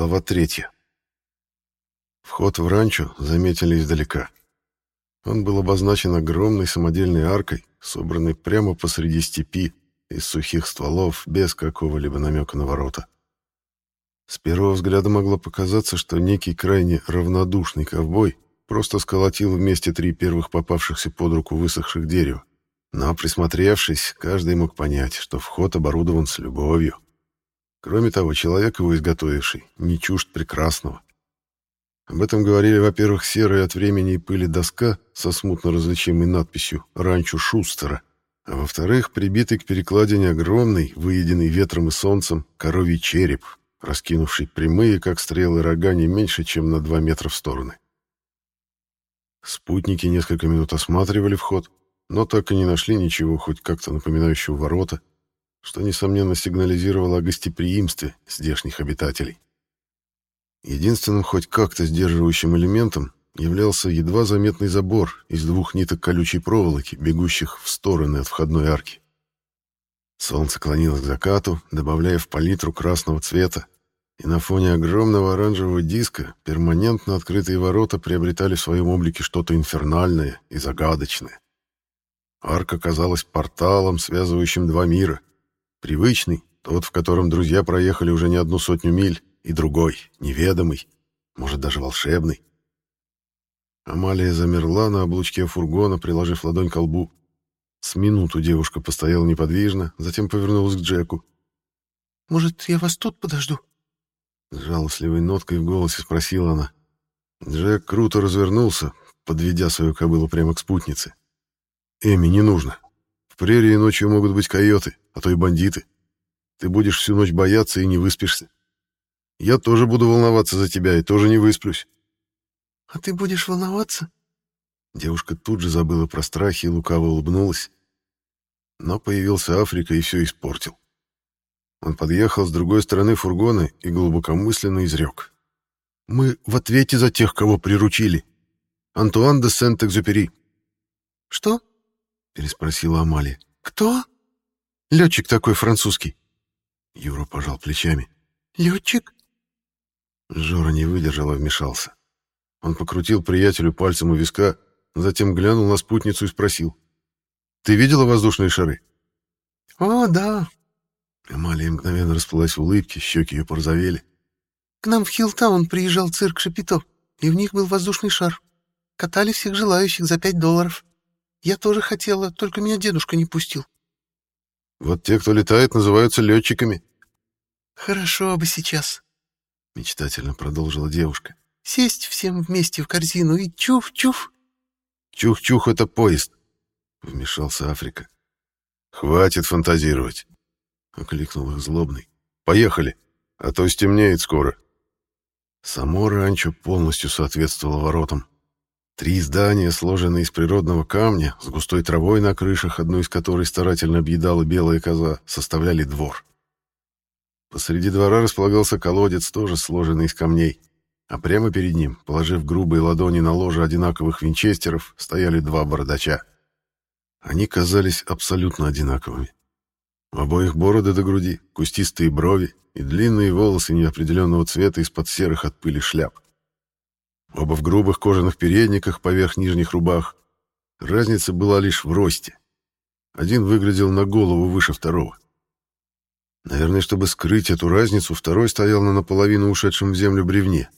Глава третья. Вход в ранчо заметили издалека. Он был обозначен огромной самодельной аркой, собранной прямо посреди степи, из сухих стволов, без какого-либо намека на ворота. С первого взгляда могло показаться, что некий крайне равнодушный ковбой просто сколотил вместе три первых попавшихся под руку высохших дерева. Но, присмотревшись, каждый мог понять, что вход оборудован с любовью. Кроме того, человек, его изготовивший, не чужд прекрасного. Об этом говорили, во-первых, серая от времени и пыли доска со смутно различимой надписью «Ранчо Шустера», а во-вторых, прибитый к перекладине огромный, выеденный ветром и солнцем, коровий череп, раскинувший прямые, как стрелы рога, не меньше, чем на два метра в стороны. Спутники несколько минут осматривали вход, но так и не нашли ничего, хоть как-то напоминающего ворота, что, несомненно, сигнализировало о гостеприимстве здешних обитателей. Единственным хоть как-то сдерживающим элементом являлся едва заметный забор из двух ниток колючей проволоки, бегущих в стороны от входной арки. Солнце клонилось к закату, добавляя в палитру красного цвета, и на фоне огромного оранжевого диска перманентно открытые ворота приобретали в своем облике что-то инфернальное и загадочное. Арка казалась порталом, связывающим два мира. Привычный, тот, в котором друзья проехали уже не одну сотню миль, и другой, неведомый, может, даже волшебный. Амалия замерла на облучке фургона, приложив ладонь к лбу. С минуту девушка постояла неподвижно, затем повернулась к Джеку. «Может, я вас тут подожду?» С жалостливой ноткой в голосе спросила она. Джек круто развернулся, подведя свою кобылу прямо к спутнице. «Эми, не нужно. В прерии ночью могут быть койоты, а то и бандиты. Ты будешь всю ночь бояться и не выспишься. Я тоже буду волноваться за тебя и тоже не высплюсь. А ты будешь волноваться? Девушка тут же забыла про страхи и лукаво улыбнулась. Но появился Африка и все испортил. Он подъехал с другой стороны фургона и глубокомысленно изрек. «Мы в ответе за тех, кого приручили. Антуан де Сент-Экзюпери». «Что?» — переспросила Амалия. «Кто?» «Летчик такой французский». Юра пожал плечами. «Летчик?» Жора не выдержал и вмешался. Он покрутил приятелю пальцем у виска, затем глянул на спутницу и спросил. «Ты видела воздушные шары?» «О, да». Амалия мгновенно расплылась в улыбке, щеки ее порозовели. «К нам в Хилтаун приезжал цирк Шапито, и в них был воздушный шар. Катали всех желающих за пять долларов. Я тоже хотела, только меня дедушка не пустил». «Вот те, кто летает, называются летчиками». «Хорошо бы сейчас», — мечтательно продолжила девушка. «Сесть всем вместе в корзину и чуф-чуф». «Чух-чух — это поезд», — вмешался Африка. «Хватит фантазировать», — окликнул их злобный. «Поехали, а то стемнеет скоро». Само ранчо полностью соответствовало воротам. Три здания, сложенные из природного камня, с густой травой на крышах, одну из которой старательно объедала белая коза, составляли двор. Посреди двора располагался колодец, тоже сложенный из камней, а прямо перед ним, положив грубые ладони на ложе одинаковых винчестеров, стояли два бородача. Они казались абсолютно одинаковыми. У обоих бороды до груди, кустистые брови и длинные волосы неопределенного цвета из-под серых от пыли шляп. Оба в грубых кожаных передниках поверх нижних рубах. Разница была лишь в росте. Один выглядел на голову выше второго. Наверное, чтобы скрыть эту разницу, второй стоял на наполовину ушедшем в землю бревне.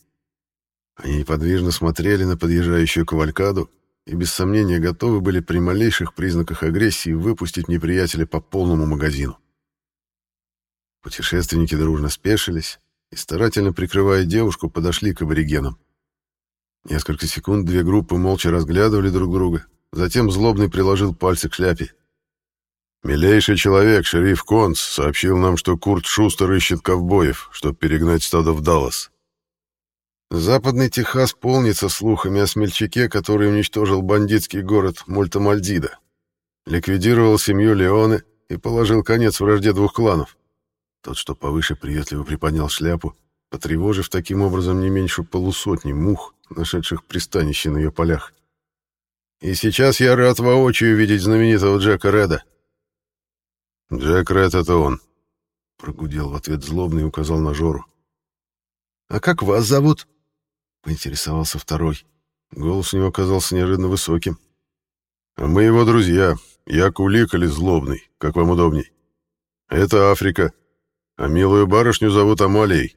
Они неподвижно смотрели на подъезжающую кавалькаду и без сомнения готовы были при малейших признаках агрессии выпустить неприятеля по полному магазину. Путешественники дружно спешились и, старательно прикрывая девушку, подошли к аборигенам. Несколько секунд две группы молча разглядывали друг друга, затем злобный приложил пальцы к шляпе. «Милейший человек, шериф Конс, сообщил нам, что Курт Шустер ищет ковбоев, чтобы перегнать стадо в Даллас. Западный Техас полнится слухами о смельчаке, который уничтожил бандитский город Мультамальдида, ликвидировал семью Леоне и положил конец вражде двух кланов. Тот, что повыше, приветливо приподнял шляпу, потревожив таким образом не меньше полусотни мух, нашедших пристанище на ее полях. И сейчас я рад воочию видеть знаменитого Джека Реда. «Джек Ред — это он», — прогудел в ответ злобный и указал на Жору. «А как вас зовут?» — поинтересовался второй. Голос у него оказался неожиданно высоким. «А мы его друзья. Я Кулик или Злобный, как вам удобней. Это Африка. А милую барышню зовут Амалией.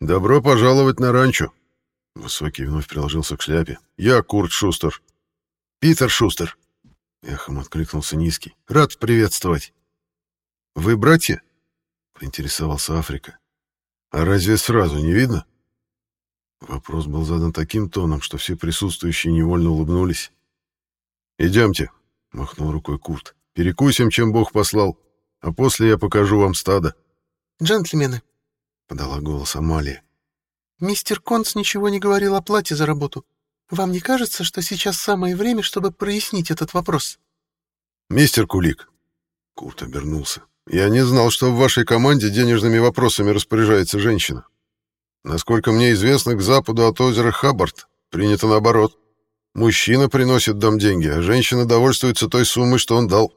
Добро пожаловать на ранчо». Высокий вновь приложился к шляпе. «Я Курт Шустер». «Питер Шустер», — эхом откликнулся Низкий. «Рад приветствовать». «Вы братья?» — поинтересовался Африка. «А разве сразу не видно?» Вопрос был задан таким тоном, что все присутствующие невольно улыбнулись. «Идемте», — махнул рукой Курт. «Перекусим, чем Бог послал, а после я покажу вам стадо». «Джентльмены», — подала голос Амалия. «Мистер Конс ничего не говорил о плате за работу. Вам не кажется, что сейчас самое время, чтобы прояснить этот вопрос?» «Мистер Кулик», — Курт обернулся, — «я не знал, что в вашей команде денежными вопросами распоряжается женщина. Насколько мне известно, к западу от озера Хаббард принято наоборот. Мужчина приносит дом деньги, а женщина довольствуется той суммой, что он дал.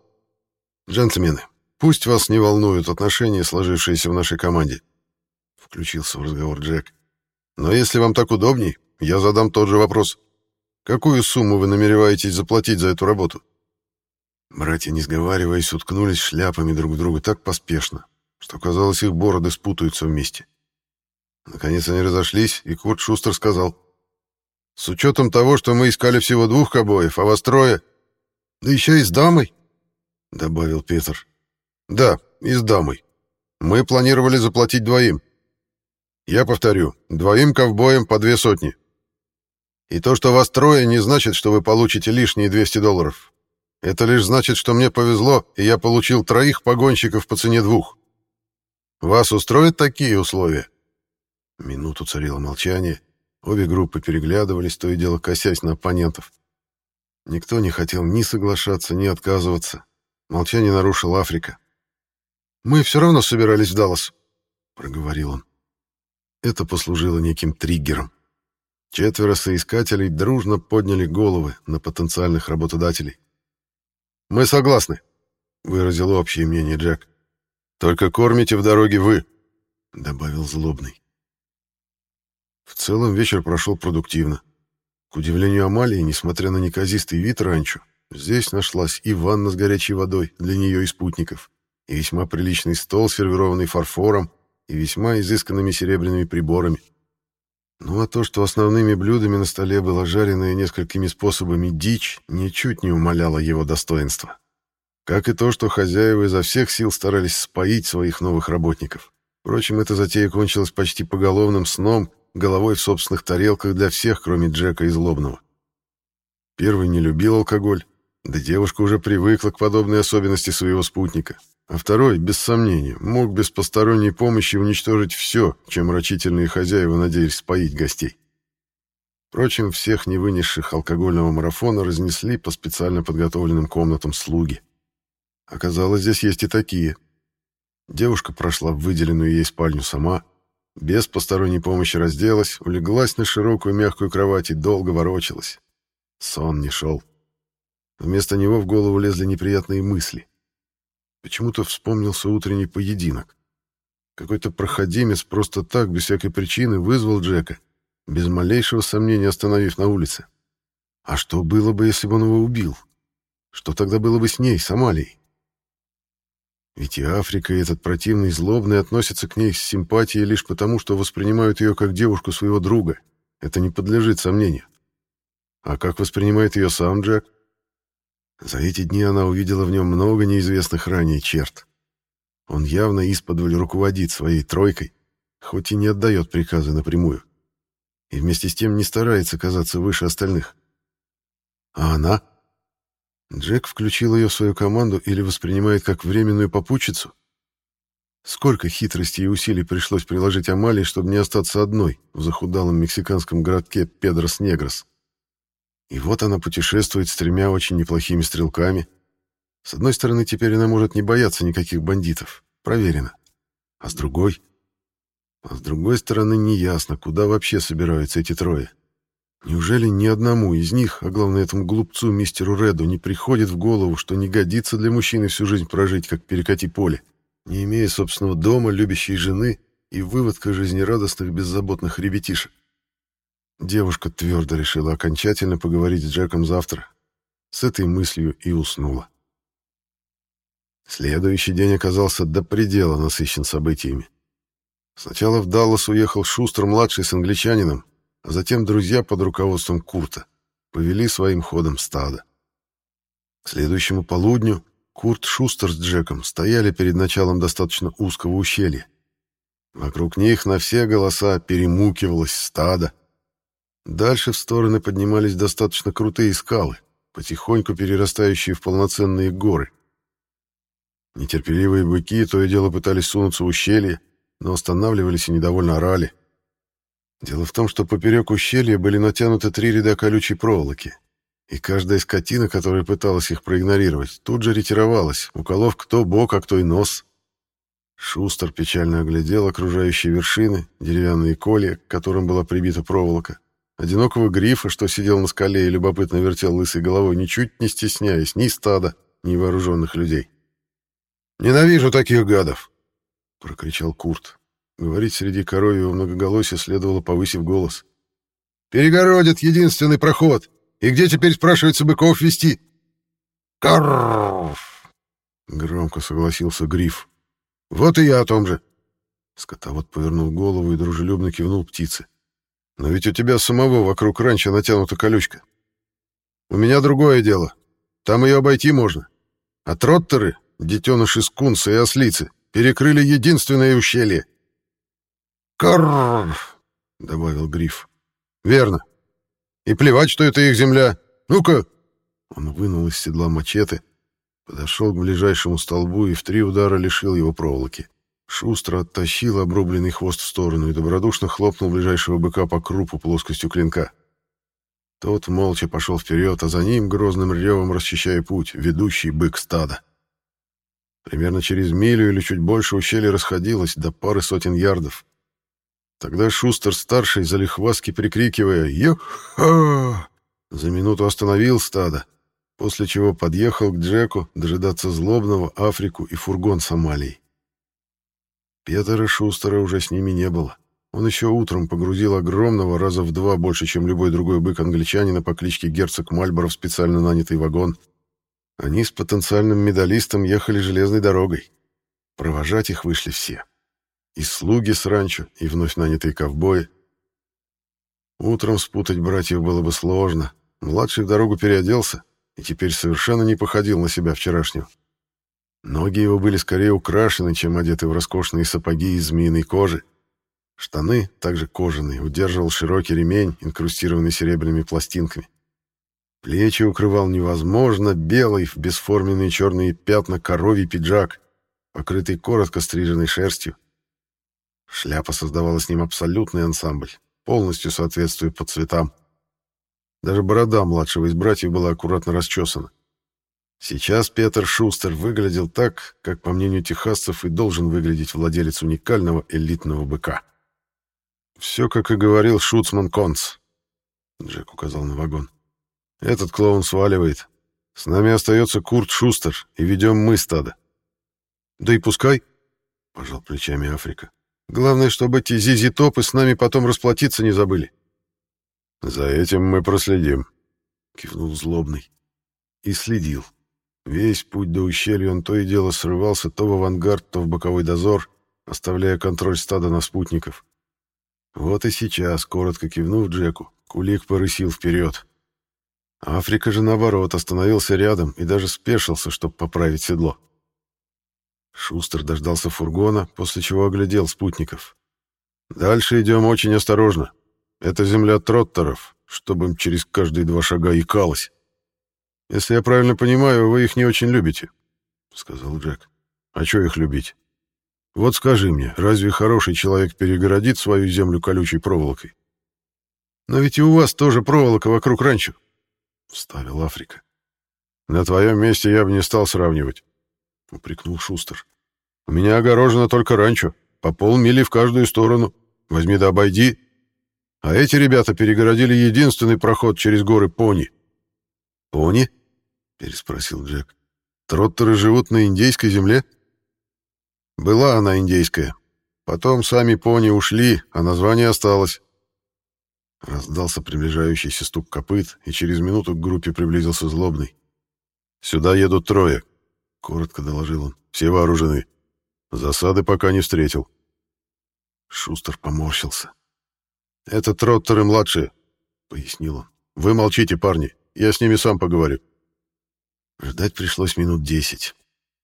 Джентльмены, пусть вас не волнуют отношения, сложившиеся в нашей команде. Включился в разговор Джек. Но если вам так удобней, я задам тот же вопрос. Какую сумму вы намереваетесь заплатить за эту работу? Братья, не сговариваясь, уткнулись шляпами друг в друга так поспешно, что, казалось, их бороды спутаются вместе. Наконец они разошлись, и Курт Шустер сказал. «С учетом того, что мы искали всего двух кобоев, а вас трое...» «Да еще и с дамой», — добавил Петр. «Да, и с дамой. Мы планировали заплатить двоим. Я повторю, двоим ковбоям по две сотни. И то, что вас трое, не значит, что вы получите лишние 200 долларов. Это лишь значит, что мне повезло, и я получил троих погонщиков по цене двух. Вас устроят такие условия?» Минуту царило молчание. Обе группы переглядывались, то и дело косясь на оппонентов. Никто не хотел ни соглашаться, ни отказываться. Молчание нарушил Африка. «Мы все равно собирались в Даллас», — проговорил он. Это послужило неким триггером. Четверо соискателей дружно подняли головы на потенциальных работодателей. «Мы согласны», — выразил общее мнение Джек. «Только кормите в дороге вы», — добавил злобный. В целом вечер прошел продуктивно. К удивлению Амалии, несмотря на неказистый вид ранчо, здесь нашлась и ванна с горячей водой для нее и спутников, и весьма приличный стол, сервированный фарфором, и весьма изысканными серебряными приборами. Ну а то, что основными блюдами на столе была жареная несколькими способами дичь, ничуть не умаляло его достоинства. Как и то, что хозяева изо всех сил старались споить своих новых работников. Впрочем, эта затея кончилась почти поголовным сном головой в собственных тарелках для всех, кроме Джека и Злобного. Первый не любил алкоголь, да девушка уже привыкла к подобной особенности своего спутника. А второй, без сомнения, мог без посторонней помощи уничтожить все, чем рачительные хозяева надеялись споить гостей. Впрочем, всех не вынесших алкогольного марафона разнесли по специально подготовленным комнатам слуги. Оказалось, здесь есть и такие. Девушка прошла в выделенную ей спальню сама, без посторонней помощи разделась, улеглась на широкую мягкую кровать и долго ворочалась. Сон не шел. Вместо него в голову лезли неприятные мысли. Почему-то вспомнился утренний поединок. Какой-то проходимец просто так, без всякой причины, вызвал Джека, без малейшего сомнения остановив на улице. А что было бы, если бы он его убил? Что тогда было бы с ней, с Амалией? Ведь и Африка, и этот противный злобный относятся к ней с симпатией лишь потому, что воспринимают ее как девушку своего друга. Это не подлежит сомнению. А как воспринимает ее сам Джек? За эти дни она увидела в нем много неизвестных ранее черт. Он явно исподволь руководит своей тройкой, хоть и не отдает приказы напрямую. И вместе с тем не старается казаться выше остальных. А она? Джек включил ее в свою команду или воспринимает как временную попутчицу? Сколько хитростей и усилий пришлось приложить Амалии, чтобы не остаться одной в захудалом мексиканском городке Педрос-Негрос. И вот она путешествует с тремя очень неплохими стрелками. С одной стороны, теперь она может не бояться никаких бандитов. Проверено. А с другой... А с другой стороны, неясно, куда вообще собираются эти трое. Неужели ни одному из них, а главное этому глупцу мистеру Реду, не приходит в голову, что не годится для мужчины всю жизнь прожить, как перекати поле, не имея собственного дома, любящей жены и выводка жизнерадостных беззаботных ребятишек. Девушка твердо решила окончательно поговорить с Джеком завтра. С этой мыслью и уснула. Следующий день оказался до предела насыщен событиями. Сначала в Даллас уехал Шустер-младший с англичанином, а затем друзья под руководством Курта повели своим ходом стадо. К следующему полудню Курт Шустер с Джеком стояли перед началом достаточно узкого ущелья. Вокруг них на все голоса перемукивалось стадо. Дальше в стороны поднимались достаточно крутые скалы, потихоньку перерастающие в полноценные горы. Нетерпеливые быки то и дело пытались сунуться в ущелье, но останавливались и недовольно орали. Дело в том, что поперек ущелья были натянуты три ряда колючей проволоки, и каждая скотина, которая пыталась их проигнорировать, тут же ретировалась, уколов кто бок, а кто и нос. Шустер печально оглядел окружающие вершины, деревянные колья, к которым была прибита проволока, одинокого грифа, что сидел на скале и любопытно вертел лысой головой, ничуть не стесняясь ни стада, ни вооруженных людей. «Ненавижу таких гадов!» — прокричал Курт. Говорить среди коровьего многоголосия следовало, повысив голос. «Перегородят единственный проход! И где теперь, спрашивается, быков вести?» «Каррррр!» — «Но ведь у тебя самого вокруг раньше натянута колючка. У меня другое дело. Там ее обойти можно. А троттеры, детеныши скунса и ослицы, перекрыли единственное ущелье. «Карррр!» — добавил Гриф. «Верно. И плевать, что это их земля. Ну-ка!» Он вынул из седла мачете, подошел к ближайшему столбу и в три удара лишил его проволоки. Шустро оттащил обрубленный хвост в сторону и добродушно хлопнул ближайшего быка по крупу плоскостью клинка. Тот молча пошел вперед, а за ним, грозным ревом расчищая путь, ведущий бык стада. Примерно через милю или чуть больше ущелье расходилось до пары сотен ярдов. Тогда Шустер-старший, залихваски прикрикивая «Ё-ха!», за минуту остановил стадо, после чего подъехал к Джеку дожидаться злобного Африку и фургон с Амалией. Петера Шустера уже с ними не было. Он еще утром погрузил огромного, раза в два больше, чем любой другой бык англичанина по кличке Герцог Мальборо в специально нанятый вагон — они с потенциальным медалистом ехали железной дорогой. Провожать их вышли все. И слуги с ранчо, и вновь нанятые ковбои. Утром спутать братьев было бы сложно. Младший в дорогу переоделся и теперь совершенно не походил на себя вчерашнего. Ноги его были скорее украшены, чем одеты в роскошные сапоги из змеиной кожи. Штаны, также кожаные, удерживал широкий ремень, инкрустированный серебряными пластинками. Плечи укрывал невозможно белый в бесформенные черные пятна коровий пиджак, покрытый коротко стриженной шерстью. Шляпа создавала с ним абсолютный ансамбль, полностью соответствуя по цветам. Даже борода младшего из братьев была аккуратно расчесана. Сейчас Петр Шустер выглядел так, как, по мнению техасцев, и должен выглядеть владелец уникального элитного быка. «Все, как и говорил Шуцман Конц», — Джек указал на вагон. Этот клоун сваливает. С нами остается Курт Шустер, и ведем мы стадо. Да и пускай, — пожал плечами Африка. Главное, чтобы эти зизи-топы с нами потом расплатиться не забыли. За этим мы проследим, — кивнул злобный. И следил. Весь путь до ущелья он то и дело срывался то в авангард, то в боковой дозор, оставляя контроль стада на спутников. Вот и сейчас, коротко кивнув Джеку, Кулик порысил вперед. Африка же, наоборот, остановился рядом и даже спешился, чтобы поправить седло. Шустер дождался фургона, после чего оглядел спутников. «Дальше идем очень осторожно. Это земля троттеров, чтобы им через каждые два шага икалось. Если я правильно понимаю, вы их не очень любите», — сказал Джек. «А что их любить? Вот скажи мне, разве хороший человек перегородит свою землю колючей проволокой? Но ведь и у вас тоже проволока вокруг ранчо. — вставил Африка. «На твоем месте я бы не стал сравнивать», — упрекнул Шустер. «У меня огорожено только ранчо, по полмили в каждую сторону. Возьми да обойди. А эти ребята перегородили единственный проход через горы Пони». «Пони?» — переспросил Джек. «Троттеры живут на индейской земле?» «Была она индейская. Потом сами пони ушли, а название осталось. Раздался приближающийся стук копыт, и через минуту к группе приблизился злобный. «Сюда едут трое», — коротко доложил он. «Все вооружены. Засады пока не встретил». Шустер поморщился. «Это Троттеры младшие», — пояснил он. «Вы молчите, парни. Я с ними сам поговорю». Ждать пришлось минут десять.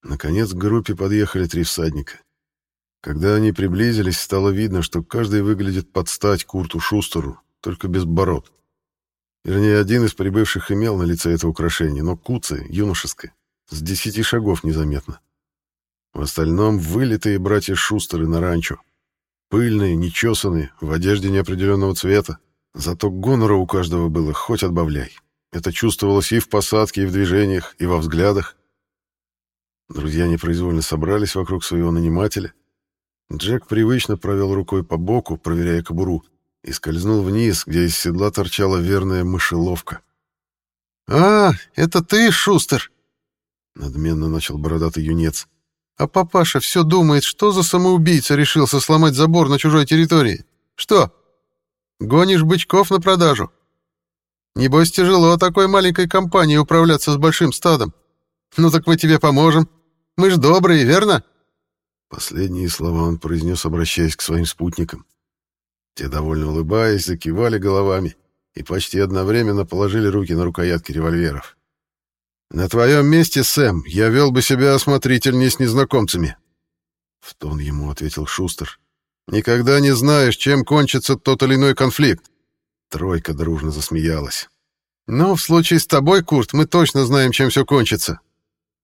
Наконец к группе подъехали три всадника. Когда они приблизились, стало видно, что каждый выглядит под стать Курту Шустеру, только без бород. Вернее, один из прибывших имел на лице это украшение, но куцы, юношеское, с десяти шагов незаметно. В остальном вылитые братья Шустеры на ранчо. Пыльные, нечесанные, в одежде неопределенного цвета. Зато гонора у каждого было хоть отбавляй. Это чувствовалось и в посадке, и в движениях, и во взглядах. Друзья непроизвольно собрались вокруг своего нанимателя. Джек привычно провел рукой по боку, проверяя кобуру, и скользнул вниз, где из седла торчала верная мышеловка. «А, это ты, Шустер?» — надменно начал бородатый юнец. «А папаша все думает, что за самоубийца решился сломать забор на чужой территории? Что, гонишь бычков на продажу? Небось, тяжело такой маленькой компанией управляться с большим стадом. Ну так мы тебе поможем. Мы ж добрые, верно?» Последние слова он произнес, обращаясь к своим спутникам. Те, довольно улыбаясь, закивали головами и почти одновременно положили руки на рукоятки револьверов. «На твоем месте, Сэм, я вел бы себя осмотрительнее с незнакомцами», — в тон ему ответил Шустер. «Никогда не знаешь, чем кончится тот или иной конфликт». Тройка дружно засмеялась. «Ну, в случае с тобой, Курт, мы точно знаем, чем все кончится.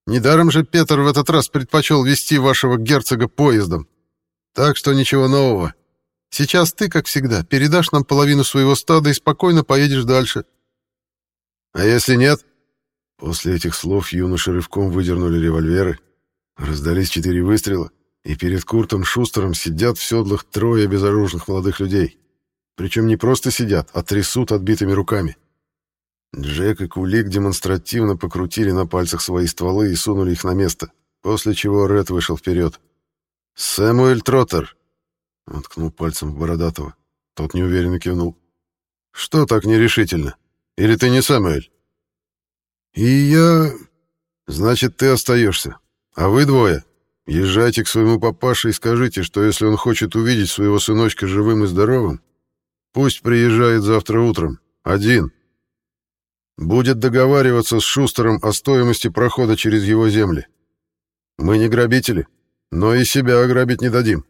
Недаром же Петр в этот раз предпочел вести вашего герцога поездом. Так что ничего нового. Сейчас ты, как всегда, передашь нам половину своего стада и спокойно поедешь дальше. А если нет? После этих слов юноши рывком выдернули револьверы. Раздались четыре выстрела, и перед Куртом Шустером сидят в седлах трое безоружных молодых людей. Причем не просто сидят, а трясут отбитыми руками. Джек и Кулик демонстративно покрутили на пальцах свои стволы и сунули их на место, после чего Ред вышел вперед. «Сэмуэль Троттер!» Он ткнул пальцем в Бородатого. Тот неуверенно кивнул. «Что так нерешительно? Или ты не Сэмюэль?» «И я...» «Значит, ты остаешься. А вы двое. Езжайте к своему папаше и скажите, что если он хочет увидеть своего сыночка живым и здоровым, пусть приезжает завтра утром. Один. Будет договариваться с Шустером о стоимости прохода через его земли. Мы не грабители, но и себя ограбить не дадим.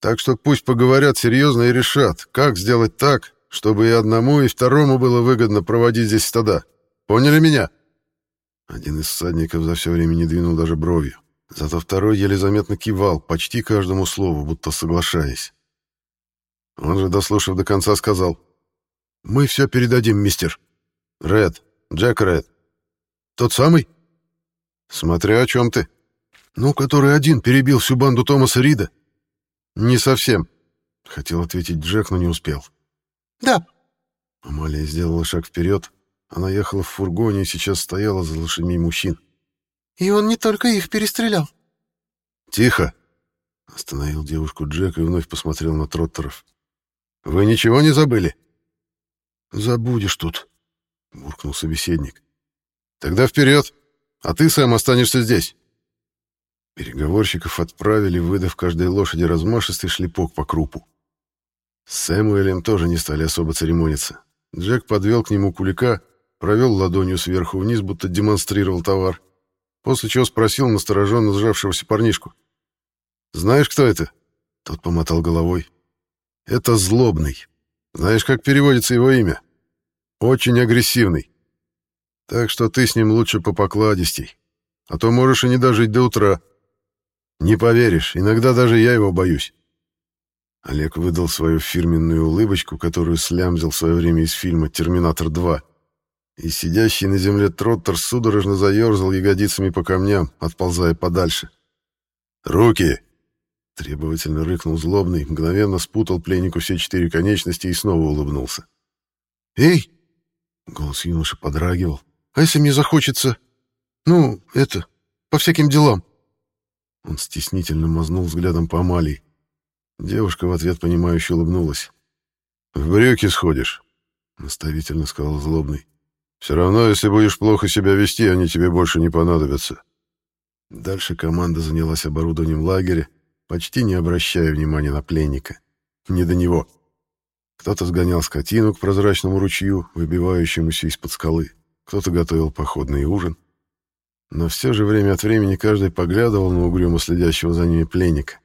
Так что пусть поговорят серьезно и решат, как сделать так, чтобы и одному, и второму было выгодно проводить здесь стада. Поняли меня?» Один из всадников за все время не двинул даже бровью. Зато второй еле заметно кивал, почти каждому слову, будто соглашаясь. Он же, дослушав до конца, сказал, «Мы все передадим, мистер. Ред, Джек Ред. Тот самый?» «Смотря о чем ты. Ну, который один перебил всю банду Томаса Рида «Не совсем», — хотел ответить Джек, но не успел. «Да». Амалия сделала шаг вперед. Она ехала в фургоне и сейчас стояла за лошадьми мужчин. «И он не только их перестрелял». «Тихо!» — остановил девушку Джек и вновь посмотрел на Троттеров. «Вы ничего не забыли?» «Забудешь тут», — буркнул собеседник. «Тогда вперед! А ты, Сэм, останешься здесь». Переговорщиков отправили, выдав каждой лошади размашистый шлепок по крупу. Сэмуэлем тоже не стали особо церемониться. Джек подвел к нему кулика, провел ладонью сверху вниз, будто демонстрировал товар, после чего спросил настороженно сжавшегося парнишку. «Знаешь, кто это?» Тот помотал головой. «Это злобный. Знаешь, как переводится его имя? Очень агрессивный. Так что ты с ним лучше по покладистей, а то можешь и не дожить до утра». Не поверишь, иногда даже я его боюсь. Олег выдал свою фирменную улыбочку, которую слямзил в свое время из фильма «Терминатор 2». И сидящий на земле Троттер судорожно заерзал ягодицами по камням, отползая подальше. «Руки!» — требовательно рыкнул злобный, мгновенно спутал пленнику все четыре конечности и снова улыбнулся. «Эй!» — голос юноши подрагивал. «А если мне захочется... Ну, это... по всяким делам?» Он стеснительно мазнул взглядом по Амалии. Девушка в ответ понимающе улыбнулась. «В брюки сходишь», — наставительно сказал злобный. «Все равно, если будешь плохо себя вести, они тебе больше не понадобятся». Дальше команда занялась оборудованием лагеря, почти не обращая внимания на пленника. Не до него. Кто-то сгонял скотину к прозрачному ручью, выбивающемуся из-под скалы. Кто-то готовил походный ужин. Но все же время от времени каждый поглядывал на угрюмо следящего за ними пленника.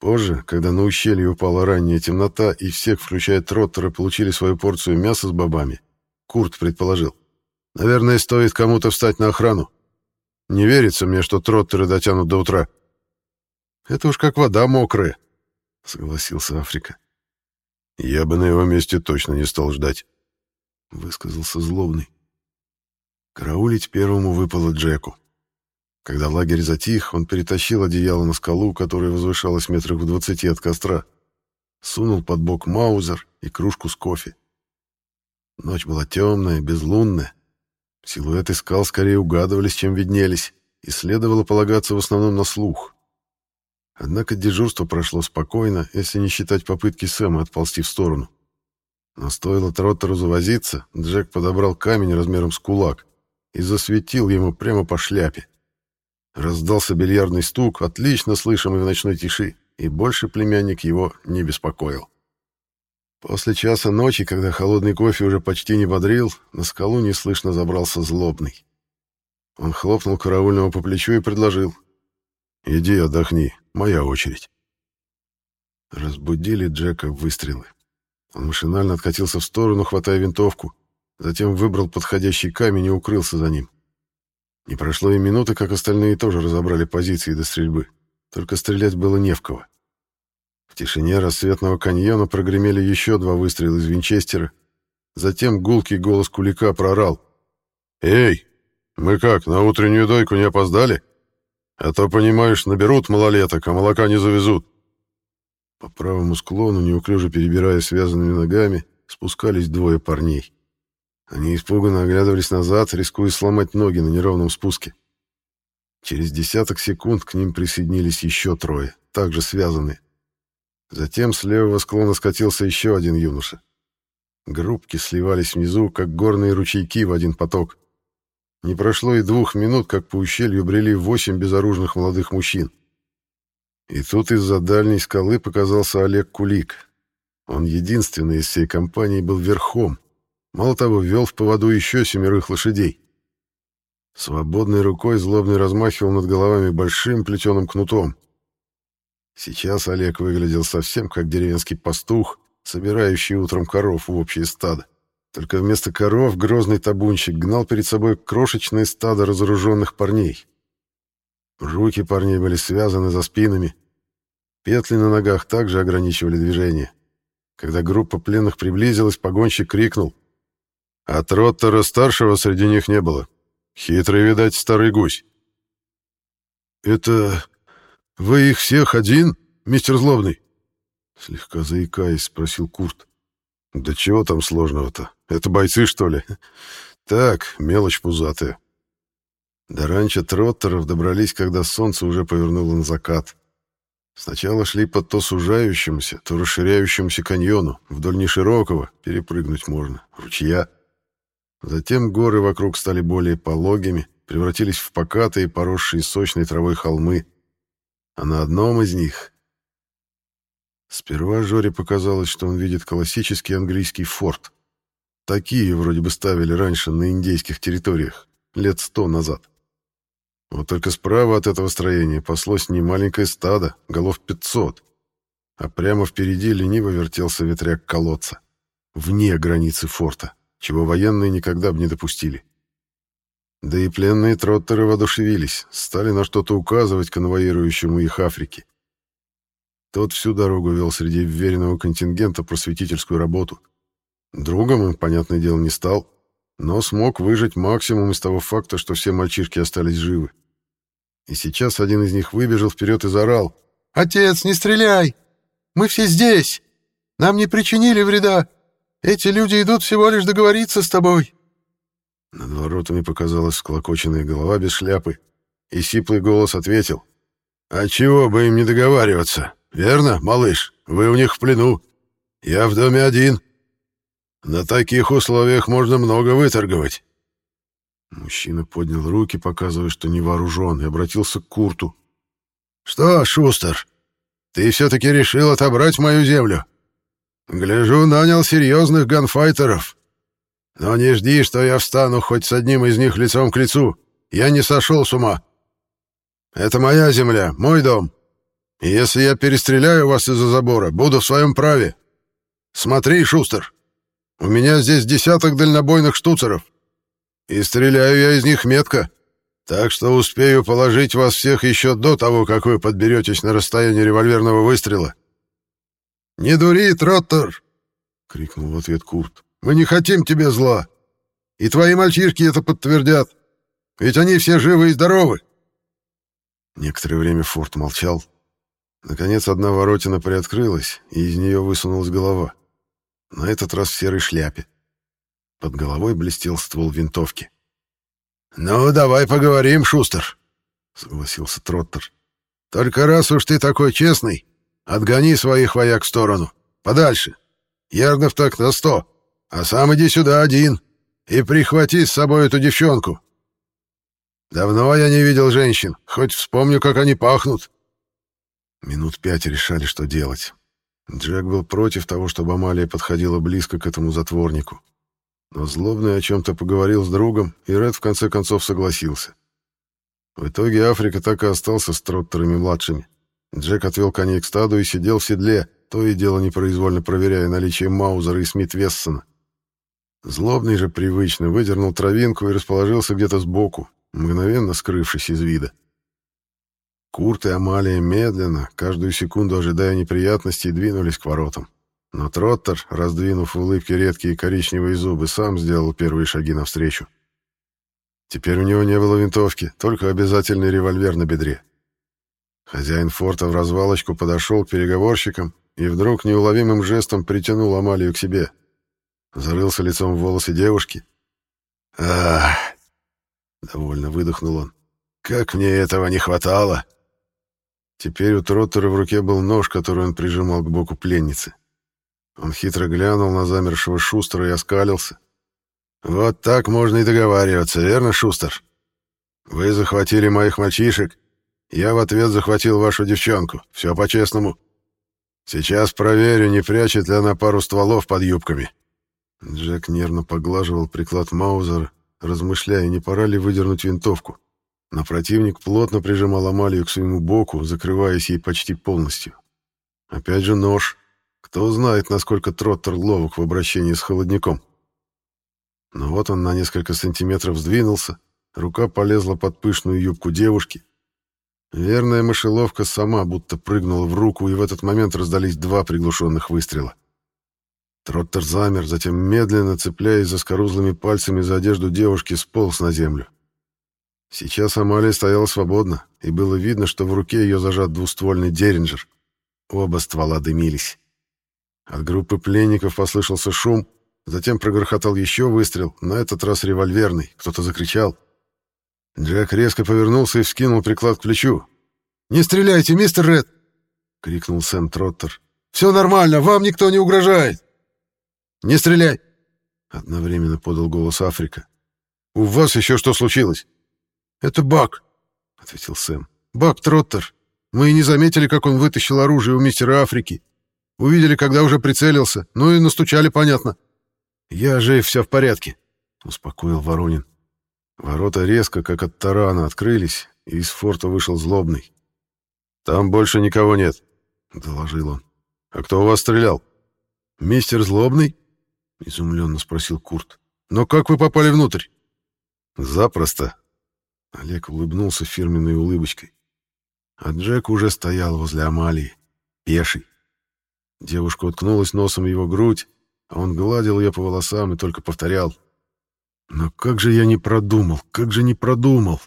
Позже, когда на ущелье упала ранняя темнота и всех, включая Троттера, получили свою порцию мяса с бобами, Курт предположил. «Наверное, стоит кому-то встать на охрану. Не верится мне, что Троттеры дотянут до утра». «Это уж как вода мокрая», — согласился Африка. «Я бы на его месте точно не стал ждать», — высказался злобный. Караулить первому выпало Джеку. Когда лагерь затих, он перетащил одеяло на скалу, которая возвышалась метрах в двадцати от костра, сунул под бок маузер и кружку с кофе. Ночь была темная, безлунная. Силуэты скал скорее угадывались, чем виднелись, и следовало полагаться в основном на слух. Однако дежурство прошло спокойно, если не считать попытки Сэма отползти в сторону. Но стоило Троттеру завозиться, Джек подобрал камень размером с кулак и засветил ему прямо по шляпе. Раздался бильярдный стук, отлично слышимый в ночной тиши, и больше племянник его не беспокоил. После часа ночи, когда холодный кофе уже почти не бодрил, на скалу неслышно забрался злобный. Он хлопнул караульного по плечу и предложил. «Иди отдохни, Моя очередь. Разбудили Джека выстрелы. Он машинально откатился в сторону, хватая винтовку, затем выбрал подходящий камень и укрылся за ним. Не прошло и минуты, как остальные тоже разобрали позиции до стрельбы. Только стрелять было не в кого. В тишине рассветного каньона прогремели еще два выстрела из винчестера. Затем гулкий голос Кулика прорал. «Эй, мы как, на утреннюю дойку не опоздали?» А то, понимаешь, наберут малолеток, а молока не завезут. По правому склону, неуклюже перебирая связанными ногами, спускались двое парней. Они испуганно оглядывались назад, рискуя сломать ноги на неровном спуске. Через десяток секунд к ним присоединились еще трое, также связанные. Затем с левого склона скатился еще один юноша. Группки сливались внизу, как горные ручейки в один поток. Не прошло и двух минут, как по ущелью брели восемь безоружных молодых мужчин. И тут из-за дальней скалы показался Олег Кулик. Он единственный из всей компании был верхом. Мало того, вел в поводу еще семерых лошадей. Свободной рукой злобный размахивал над головами большим плетеным кнутом. Сейчас Олег выглядел совсем как деревенский пастух, собирающий утром коров в общее стадо. Только вместо коров грозный табунщик гнал перед собой крошечное стадо разоруженных парней. Руки парней были связаны за спинами. Петли на ногах также ограничивали движение. Когда группа пленных приблизилась, погонщик крикнул. «А Троттера-старшего среди них не было. Хитрый, видать, старый гусь». «Это... вы их всех один, мистер Злобный?» Слегка заикаясь, спросил Курт. «Да чего там сложного-то? Это бойцы, что ли? Так, мелочь пузатая». До ранчо Троттеров добрались, когда солнце уже повернуло на закат. Сначала шли по то сужающемуся, то расширяющемуся каньону, вдоль неширокого, перепрыгнуть можно, ручья. Затем горы вокруг стали более пологими, превратились в покатые, поросшие сочной травой холмы. А на одном из них Сперва Жоре показалось, что он видит классический английский форт. Такие вроде бы ставили раньше на индейских территориях, лет сто назад. Вот только справа от этого строения паслось не маленькое стадо, голов пятьсот, а прямо впереди лениво вертелся ветряк колодца, вне границы форта, чего военные никогда бы не допустили. Да и пленные троттеры воодушевились, стали на что-то указывать конвоирующему их Африке. Тот всю дорогу вел среди веренного контингента просветительскую работу. Другом им, понятное дело, не стал, но смог выжить максимум из того факта, что все мальчишки остались живы. И сейчас один из них выбежал вперед и заорал. «Отец, не стреляй! Мы все здесь! Нам не причинили вреда! Эти люди идут всего лишь договориться с тобой!» Над воротами показалась склокоченная голова без шляпы, и сиплый голос ответил. «А чего бы им не договариваться? Верно, малыш? Вы у них в плену. Я в доме один. На таких условиях можно много выторговать». Мужчина поднял руки, показывая, что не вооружен, и обратился к Курту. «Что, Шустер, ты все-таки решил отобрать мою землю? Гляжу, нанял серьезных ганфайтеров. Но не жди, что я встану хоть с одним из них лицом к лицу. Я не сошел с ума. Это моя земля, мой дом. Если я перестреляю вас из-за забора, буду в своем праве. Смотри, Шустер, у меня здесь десяток дальнобойных штуцеров. И стреляю я из них метко. Так что успею положить вас всех еще до того, как вы подберетесь на расстояние револьверного выстрела. «Не дури, Троттер!» — крикнул в ответ Курт. «Мы не хотим тебе зла. И твои мальчишки это подтвердят. Ведь они все живы и здоровы». Некоторое время Форд молчал. Наконец одна воротина приоткрылась, и из нее высунулась голова. На этот раз в серой шляпе. Под головой блестел ствол винтовки. «Ну, давай поговорим, Шустер», — согласился Троттер. «Только раз уж ты такой честный, отгони своих вояк в сторону. Подальше. Ярдов так на сто. А сам иди сюда один и прихвати с собой эту девчонку. Давно я не видел женщин, хоть вспомню, как они пахнут». Минут пять решали, что делать. Джек был против того, чтобы Амалия подходила близко к этому затворнику. Но злобный о чем-то поговорил с другом, и Ред в конце концов согласился. В итоге Африка так и остался с троттерами-младшими. Джек отвел коней к стаду и сидел в седле, то и дело непроизвольно проверяя наличие Маузера и Смит-Вессона. Злобный же привычно выдернул травинку и расположился где-то сбоку, мгновенно скрывшись из вида. Курт и Амалия медленно, каждую секунду ожидая неприятностей, двинулись к воротам. Но Троттер, раздвинув в улыбке редкие коричневые зубы, сам сделал первые шаги навстречу. Теперь у него не было винтовки, только обязательный револьвер на бедре. Хозяин форта в развалочку подошел к переговорщикам и вдруг неуловимым жестом притянул Амалию к себе. Зарылся лицом в волосы девушки. «Ах!» — довольно выдохнул он. «Как мне этого не хватало!» Теперь у Троттера в руке был нож, который он прижимал к боку пленницы. Он хитро глянул на замершего Шустера и оскалился. «Вот так можно и договариваться, верно, Шустер? Вы захватили моих мальчишек, я в ответ захватил вашу девчонку. Все по-честному. Сейчас проверю, не прячет ли она пару стволов под юбками». Джек нервно поглаживал приклад Маузера, размышляя, не пора ли выдернуть винтовку. Но противник плотно прижимал Амалию к своему боку, закрываясь ей почти полностью. Опять же нож. Кто знает, насколько Троттер ловок в обращении с холодником. Но вот он на несколько сантиметров сдвинулся, рука полезла под пышную юбку девушки. Верная мышеловка сама будто прыгнула в руку, и в этот момент раздались два приглушенных выстрела. Троттер замер, затем медленно, цепляясь за скорузлыми пальцами за одежду девушки, сполз на землю. Сейчас Амалия стояла свободно, и было видно, что в руке ее зажат двуствольный деринджер. Оба ствола дымились. От группы пленников послышался шум, затем прогрохотал еще выстрел, на этот раз револьверный. Кто-то закричал. Джек резко повернулся и вскинул приклад к плечу. «Не стреляйте, мистер Ред!» — крикнул Сэм Троттер. «Все нормально, вам никто не угрожает!» «Не стреляй!» — одновременно подал голос Африка. «У вас еще что случилось?» «Это Бак», — ответил Сэм. «Бак Троттер. Мы и не заметили, как он вытащил оружие у мистера Африки. Увидели, когда уже прицелился. Ну и настучали, понятно. Я жив, все в порядке, успокоил Воронин. Ворота резко, как от тарана, открылись, и из форта вышел злобный. Там больше никого нет, доложил он. А кто у вас стрелял? Мистер Злобный? изумленно спросил Курт. Но как вы попали внутрь? Запросто. Олег улыбнулся фирменной улыбочкой. А Джек уже стоял возле Амалии, пеший. Девушка уткнулась носом в его грудь, а он гладил ее по волосам и только повторял. «Но как же я не продумал, как же не продумал!»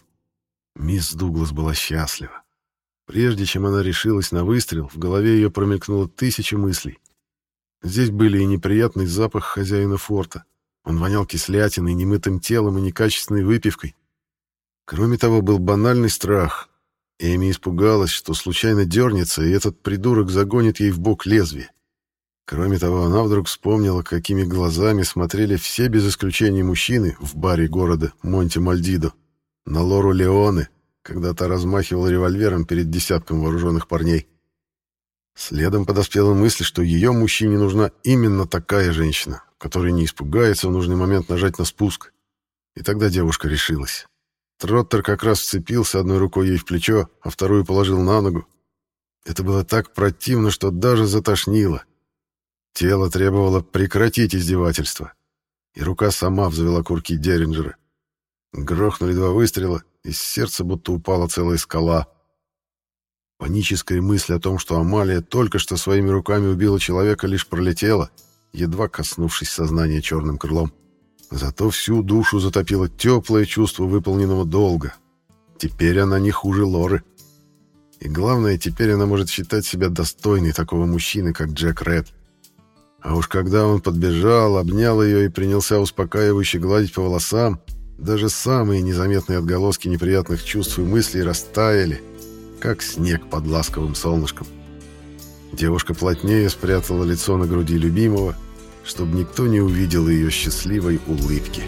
Мисс Дуглас была счастлива. Прежде чем она решилась на выстрел, в голове ее промелькнуло тысячи мыслей. Здесь были и неприятный запах хозяина форта. Он вонял кислятиной, немытым телом и некачественной выпивкой. Кроме того, был банальный страх. Эми испугалась, что случайно дернется, и этот придурок загонит ей в бок лезвие. Кроме того, она вдруг вспомнила, какими глазами смотрели все без исключения мужчины в баре города Монте-Мальдидо на Лору Леоне, когда та размахивала револьвером перед десятком вооруженных парней. Следом подоспела мысль, что ее мужчине нужна именно такая женщина, которая не испугается в нужный момент нажать на спуск. И тогда девушка решилась. Троттер как раз вцепился одной рукой ей в плечо, а вторую положил на ногу. Это было так противно, что даже затошнило. Тело требовало прекратить издевательство, и рука сама взвела курки Деринджера. Грохнули два выстрела, из сердца будто упала целая скала. Паническая мысль о том, что Амалия только что своими руками убила человека, лишь пролетела, едва коснувшись сознания черным крылом. Зато всю душу затопило теплое чувство выполненного долга. Теперь она не хуже Лоры. И главное, теперь она может считать себя достойной такого мужчины, как Джек Ред. А уж когда он подбежал, обнял ее и принялся успокаивающе гладить по волосам, даже самые незаметные отголоски неприятных чувств и мыслей растаяли, как снег под ласковым солнышком. Девушка плотнее спрятала лицо на груди любимого, чтобы никто не увидел ее счастливой улыбки.